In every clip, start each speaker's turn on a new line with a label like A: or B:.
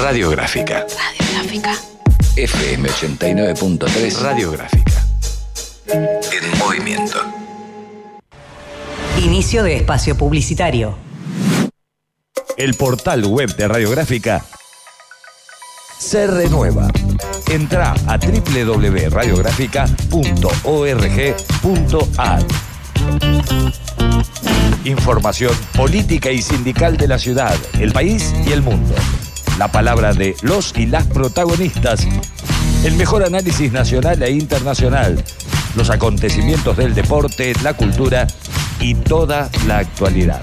A: Radiográfica.
B: Radiográfica.
A: FM 89.3 Radiográfica. En movimiento.
C: Inicio de espacio publicitario.
D: El portal web de Radiográfica se renueva. Entra a www.radiográfica.org.ar. Información política y sindical de la ciudad, el país y el mundo. La palabra de los y las protagonistas. El mejor análisis nacional e internacional. Los acontecimientos del deporte, la cultura y toda la actualidad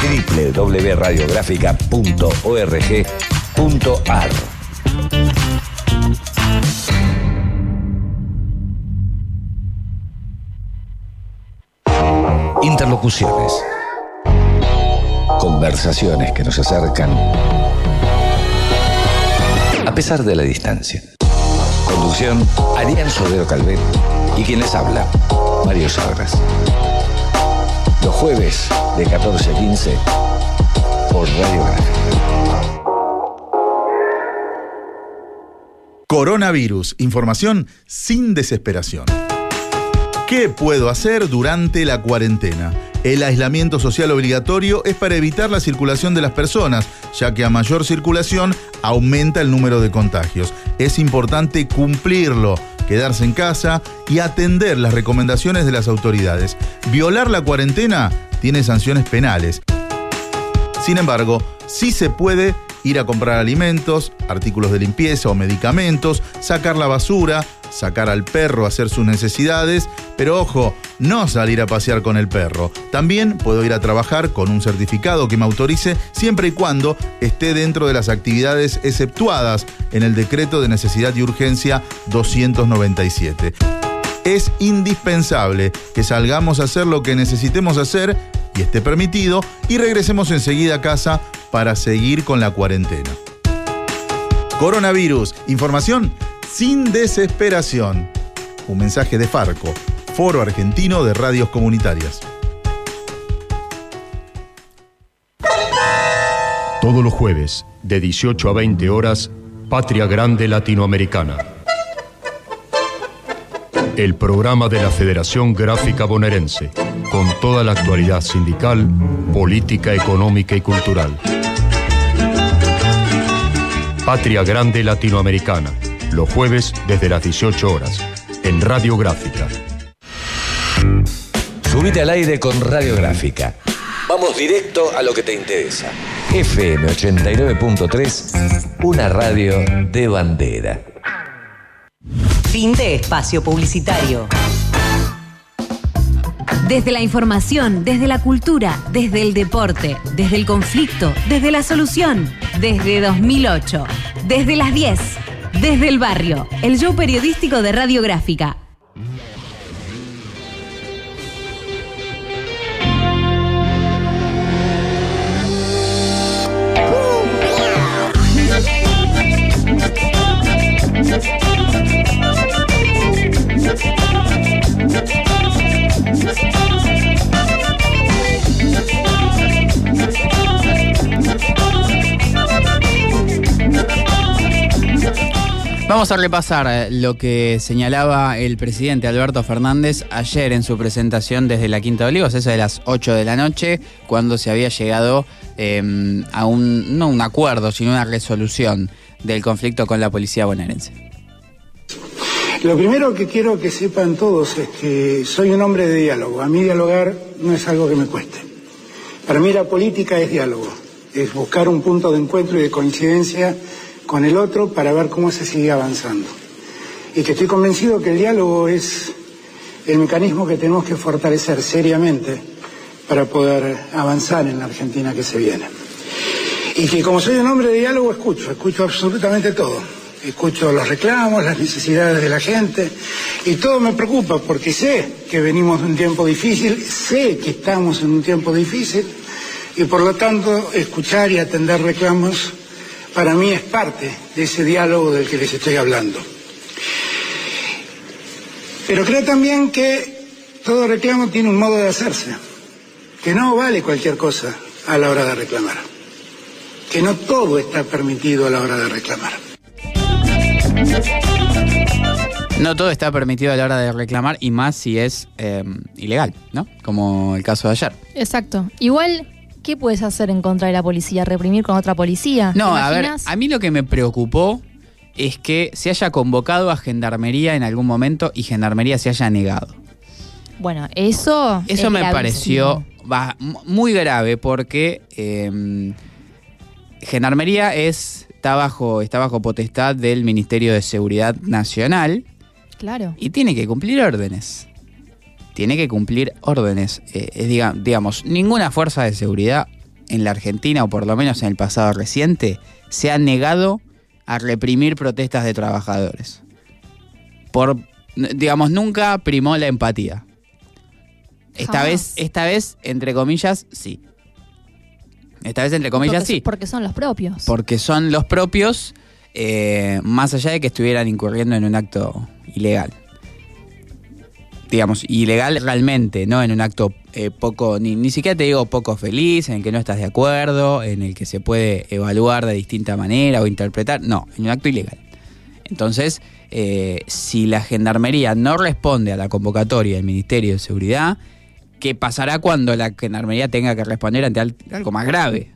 D: www.radiográfica.org.ar
A: Interlocuciones. Conversaciones que nos acercan a pesar de la distancia. Conducción, Ariel Sodero Calvet y quien les habla, Mario Sagras. Los jueves de 14 a 15 por Radio.
E: Coronavirus. Información sin desesperación. ¿Qué puedo hacer durante la cuarentena? El aislamiento social obligatorio es para evitar la circulación de las personas, ya que a mayor circulación aumenta el número de contagios. Es importante cumplirlo, quedarse en casa y atender las recomendaciones de las autoridades. Violar la cuarentena tiene sanciones penales. Sin embargo, sí se puede ir a comprar alimentos, artículos de limpieza o medicamentos, sacar la basura, sacar al perro a hacer sus necesidades, pero ojo, no salir a pasear con el perro. También puedo ir a trabajar con un certificado que me autorice siempre y cuando esté dentro de las actividades exceptuadas en el decreto de necesidad y urgencia 297. Es indispensable que salgamos a hacer lo que necesitemos hacer y esté permitido y regresemos enseguida a casa para seguir con la cuarentena. Coronavirus, información sin desesperación. Un mensaje de Farco, Foro Argentino de Radios Comunitarias.
F: Todos los jueves, de 18 a 20 horas, Patria Grande Latinoamericana. El programa de la Federación Gráfica Bonaerense, con toda la actualidad sindical, política, económica y cultural. Patria Grande Latinoamericana, los jueves desde las 18 horas, en Radio Gráfica.
A: Subite al aire con Radiográfica. Vamos directo a lo que te interesa. FM 89.3, una radio de bandera.
C: Fin de espacio publicitario.
B: Desde la información, desde la cultura, desde el deporte, desde el conflicto, desde la solución, desde 2008, desde las 10, desde el barrio, el show periodístico de Radiográfica.
G: Vamos a repasar eh, lo que señalaba el presidente Alberto Fernández ayer en su presentación desde la Quinta de Olivos, eso de las 8 de la noche, cuando se había llegado eh, a un, no un acuerdo, sino una resolución del conflicto con la policía bonaerense.
H: Lo primero que quiero que sepan todos es que soy un hombre de diálogo. A mí dialogar no es algo que me cueste. Para mí la política es diálogo, es buscar un punto de encuentro y de coincidencia con el otro para ver cómo se sigue avanzando. Y que estoy convencido que el diálogo es el mecanismo que tenemos que fortalecer seriamente para poder avanzar en la Argentina que se viene. Y que como soy un hombre de diálogo, escucho, escucho absolutamente todo. Escucho los reclamos, las necesidades de la gente y todo me preocupa porque sé que venimos de un tiempo difícil, sé que estamos en un tiempo difícil y por lo tanto escuchar y atender reclamos para mí es parte de ese diálogo del que les estoy hablando. Pero creo también que todo reclamo tiene un modo de hacerse, que no vale cualquier cosa a la hora de reclamar. que no todo está permitido a la hora de reclamar.
G: No todo está permitido a la hora de reclamar y más si es eh, ilegal, ¿no? Como el caso de ayer.
I: Exacto. Igual, ¿qué puedes hacer en contra de la policía? ¿Reprimir con otra policía?
G: No,
I: ¿Te
G: a ver, a mí lo que me preocupó es que se haya convocado a Gendarmería en algún momento y Gendarmería se haya negado.
I: Bueno, eso.
G: Eso
I: es
G: me
I: gravísimo.
G: pareció muy grave porque eh, Gendarmería es, está, bajo, está bajo potestad del Ministerio de Seguridad Nacional
I: Claro.
G: y tiene que cumplir órdenes. Tiene que cumplir órdenes. Eh, es, diga- digamos, ninguna fuerza de seguridad en la Argentina, o por lo menos en el pasado reciente, se ha negado a reprimir protestas de trabajadores. Por, digamos, nunca primó la empatía. Esta
I: Jamás.
G: vez, esta vez, entre comillas, sí. Esta vez, entre comillas,
I: porque,
G: sí.
I: Porque son los propios.
G: Porque son los propios, eh, más allá de que estuvieran incurriendo en un acto ilegal. Digamos, ilegal realmente, no en un acto eh, poco, ni, ni siquiera te digo poco feliz, en el que no estás de acuerdo, en el que se puede evaluar de distinta manera o interpretar, no, en un acto ilegal. Entonces, eh, si la gendarmería no responde a la convocatoria del Ministerio de Seguridad, ¿qué pasará cuando la gendarmería tenga que responder ante al- algo más grave?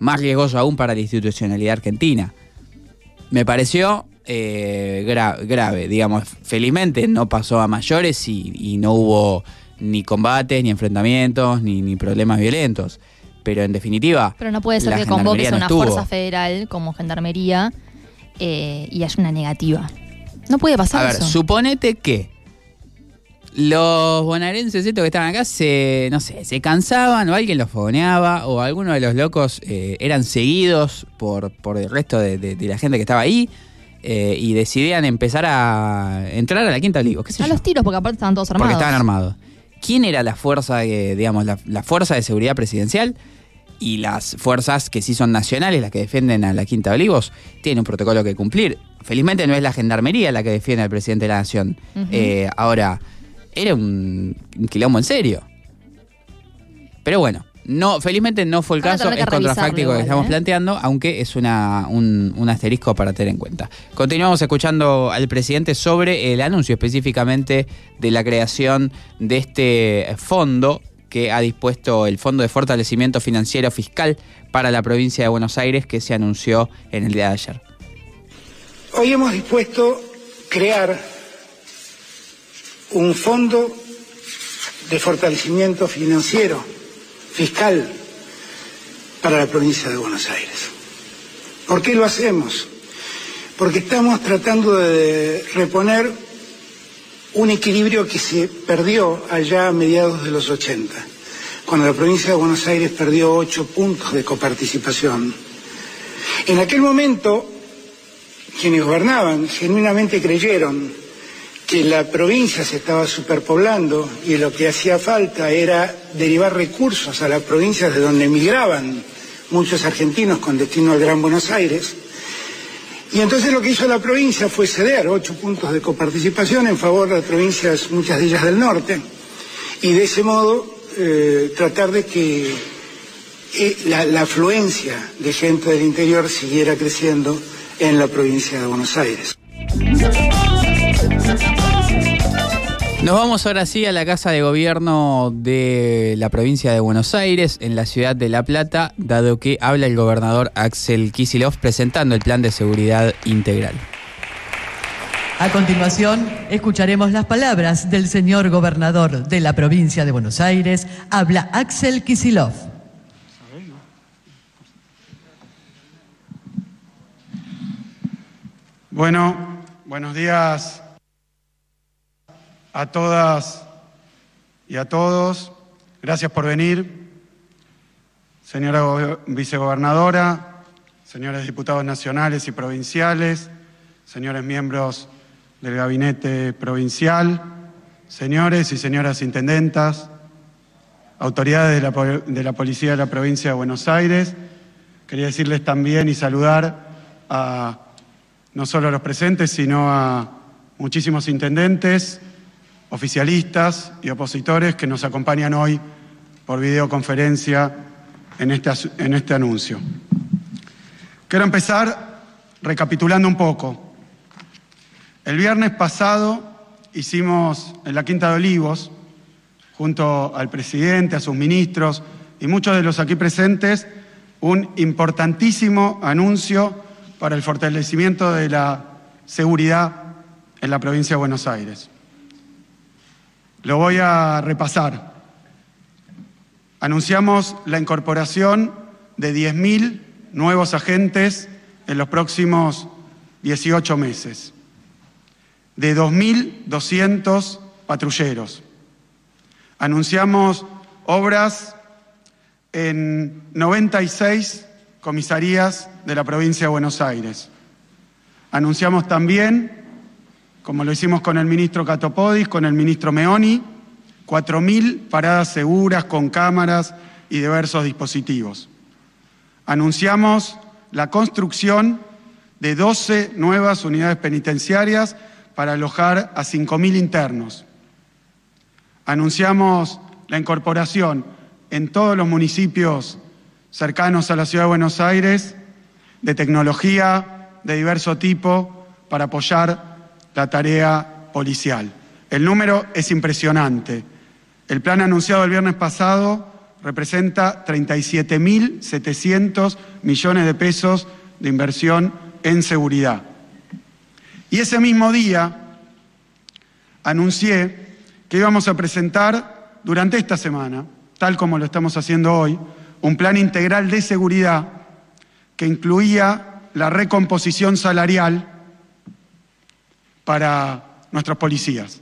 G: Más riesgoso aún para la institucionalidad argentina. Me pareció eh, gra- grave, digamos. Felizmente no pasó a mayores y, y no hubo ni combates, ni enfrentamientos, ni, ni problemas violentos. Pero en definitiva.
I: Pero no puede ser que convoques
G: no
I: una
G: estuvo.
I: fuerza federal como gendarmería eh, y haya una negativa. No puede pasar
G: A ver, suponete que los bonaerenses estos que estaban acá se, no sé, se cansaban o alguien los fogoneaba o algunos de los locos eh, eran seguidos por, por el resto de, de- de la gente que estaba ahí eh, y decidían empezar a entrar a la Quinta Olivos, qué sé
I: a
G: yo,
I: los tiros, porque aparte estaban todos armados.
G: porque estaban armados. ¿Quién era la fuerza, que, digamos, la, la fuerza de seguridad presidencial? Y las fuerzas que sí son nacionales, las que defienden a la Quinta de Olivos, tienen un protocolo que cumplir. Felizmente no es la gendarmería la que defiende al presidente de la nación. Eh, ahora, era un, un quilombo en serio. Pero bueno, no, felizmente no fue el caso, es contrafáctico
I: revisarlo
G: que
I: igual,
G: estamos
I: ¿eh?
G: planteando, aunque es una, un, un asterisco para tener en cuenta. Continuamos escuchando al presidente sobre el anuncio específicamente de la creación de este fondo que ha dispuesto el Fondo de Fortalecimiento Financiero Fiscal para la provincia de Buenos Aires que se anunció en el día de ayer.
H: Hoy hemos dispuesto crear un fondo de fortalecimiento financiero, fiscal, para la provincia de Buenos Aires. ¿Por qué lo hacemos? Porque estamos tratando de reponer un equilibrio que se perdió allá a mediados de los 80, cuando la provincia de Buenos Aires perdió ocho puntos de coparticipación. En aquel momento, quienes gobernaban genuinamente creyeron que la provincia se estaba superpoblando y lo que hacía falta era derivar recursos a las provincias de donde emigraban muchos argentinos con destino al Gran Buenos Aires. Y entonces lo que hizo la provincia fue ceder ocho puntos de coparticipación en favor de las provincias, muchas de ellas del norte, y de ese modo eh, tratar de que eh, la, la afluencia de gente del interior siguiera creciendo en la provincia de Buenos Aires.
G: Nos vamos ahora sí a la Casa de Gobierno de la provincia de Buenos Aires, en la ciudad de La Plata, dado que habla el gobernador Axel Kisilov presentando el plan de seguridad integral.
J: A continuación, escucharemos las palabras del señor gobernador de la provincia de Buenos Aires. Habla Axel Kisilov.
K: Bueno, buenos días a todas y a todos. Gracias por venir. Señora go- vicegobernadora, señores diputados nacionales y provinciales, señores miembros del gabinete provincial, señores y señoras intendentas, autoridades de la, de la Policía de la Provincia de Buenos Aires. Quería decirles también y saludar a no solo a los presentes, sino a muchísimos intendentes, oficialistas y opositores que nos acompañan hoy por videoconferencia en este, en este anuncio. Quiero empezar recapitulando un poco. El viernes pasado hicimos en la Quinta de Olivos, junto al presidente, a sus ministros y muchos de los aquí presentes, un importantísimo anuncio para el fortalecimiento de la seguridad en la provincia de Buenos Aires. Lo voy a repasar. Anunciamos la incorporación de 10.000 nuevos agentes en los próximos 18 meses, de 2.200 patrulleros. Anunciamos obras en 96 comisarías de la provincia de Buenos Aires. Anunciamos también, como lo hicimos con el ministro Catopodis, con el ministro Meoni, 4.000 paradas seguras con cámaras y diversos dispositivos. Anunciamos la construcción de 12 nuevas unidades penitenciarias para alojar a 5.000 internos. Anunciamos la incorporación en todos los municipios cercanos a la ciudad de Buenos Aires de tecnología de diverso tipo para apoyar la tarea policial. El número es impresionante. El plan anunciado el viernes pasado representa 37.700 millones de pesos de inversión en seguridad. Y ese mismo día anuncié que íbamos a presentar durante esta semana, tal como lo estamos haciendo hoy, un plan integral de seguridad que incluía la recomposición salarial para nuestros policías.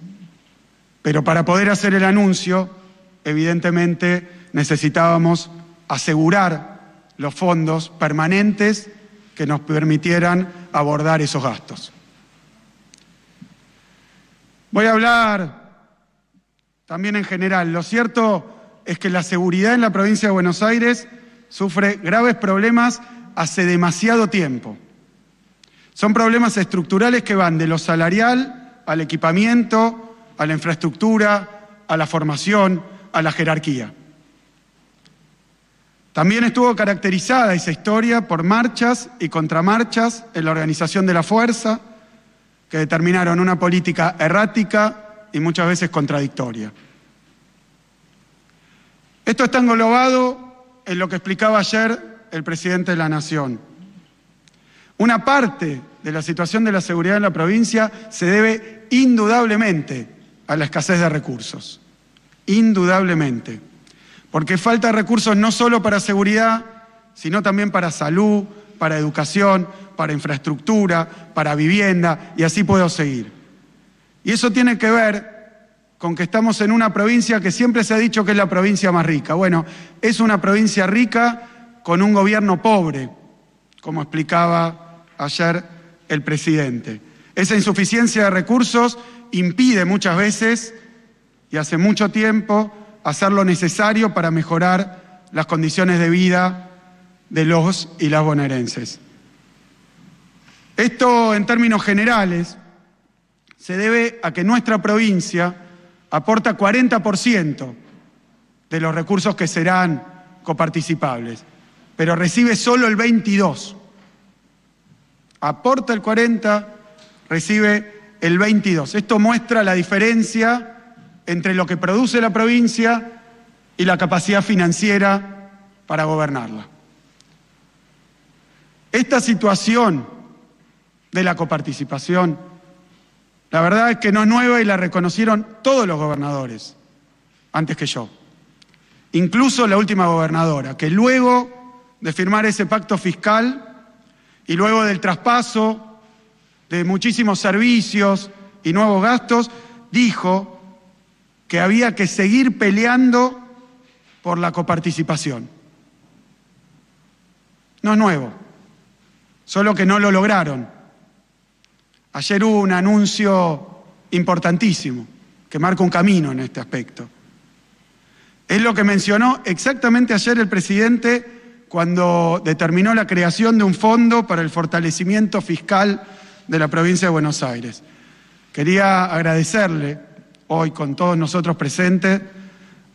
K: Pero para poder hacer el anuncio, evidentemente necesitábamos asegurar los fondos permanentes que nos permitieran abordar esos gastos. Voy a hablar también en general. Lo cierto es que la seguridad en la provincia de Buenos Aires sufre graves problemas hace demasiado tiempo. Son problemas estructurales que van de lo salarial al equipamiento, a la infraestructura, a la formación, a la jerarquía. También estuvo caracterizada esa historia por marchas y contramarchas en la organización de la fuerza, que determinaron una política errática y muchas veces contradictoria. Esto está englobado en lo que explicaba ayer el presidente de la Nación. Una parte de la situación de la seguridad en la provincia se debe indudablemente a la escasez de recursos. Indudablemente. Porque falta recursos no solo para seguridad, sino también para salud, para educación, para infraestructura, para vivienda, y así puedo seguir. Y eso tiene que ver con que estamos en una provincia que siempre se ha dicho que es la provincia más rica. Bueno, es una provincia rica con un gobierno pobre, como explicaba ayer el presidente. Esa insuficiencia de recursos impide muchas veces, y hace mucho tiempo, hacer lo necesario para mejorar las condiciones de vida de los y las bonaerenses. Esto, en términos generales, se debe a que nuestra provincia aporta 40% de los recursos que serán coparticipables, pero recibe solo el 22%. Aporta el 40%, recibe el 22%. Esto muestra la diferencia entre lo que produce la provincia y la capacidad financiera para gobernarla. Esta situación de la coparticipación, la verdad es que no es nueva y la reconocieron todos los gobernadores antes que yo. Incluso la última gobernadora, que luego de firmar ese pacto fiscal y luego del traspaso de muchísimos servicios y nuevos gastos, dijo que había que seguir peleando por la coparticipación. No es nuevo, solo que no lo lograron. Ayer hubo un anuncio importantísimo que marca un camino en este aspecto. Es lo que mencionó exactamente ayer el presidente cuando determinó la creación de un fondo para el fortalecimiento fiscal de la provincia de Buenos Aires. Quería agradecerle hoy con todos nosotros presentes,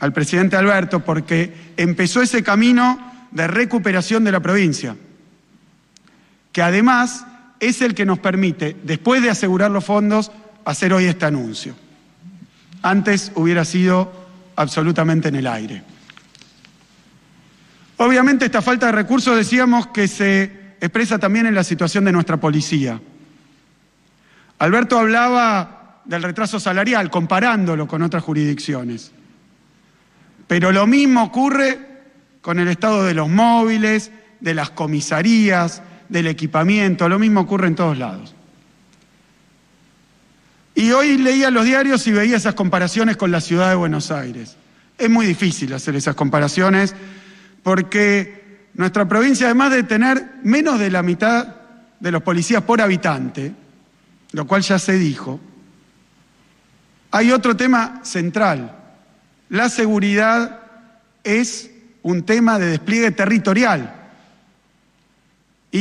K: al presidente Alberto, porque empezó ese camino de recuperación de la provincia. que además es el que nos permite, después de asegurar los fondos, hacer hoy este anuncio. Antes hubiera sido absolutamente en el aire. Obviamente esta falta de recursos decíamos que se expresa también en la situación de nuestra policía. Alberto hablaba del retraso salarial, comparándolo con otras jurisdicciones. Pero lo mismo ocurre con el estado de los móviles, de las comisarías, del equipamiento, lo mismo ocurre en todos lados. Y hoy leía los diarios y veía esas comparaciones con la ciudad de Buenos Aires. Es muy difícil hacer esas comparaciones porque nuestra provincia, además de tener menos de la mitad de los policías por habitante, lo cual ya se dijo, hay otro tema central. La seguridad es un tema de despliegue territorial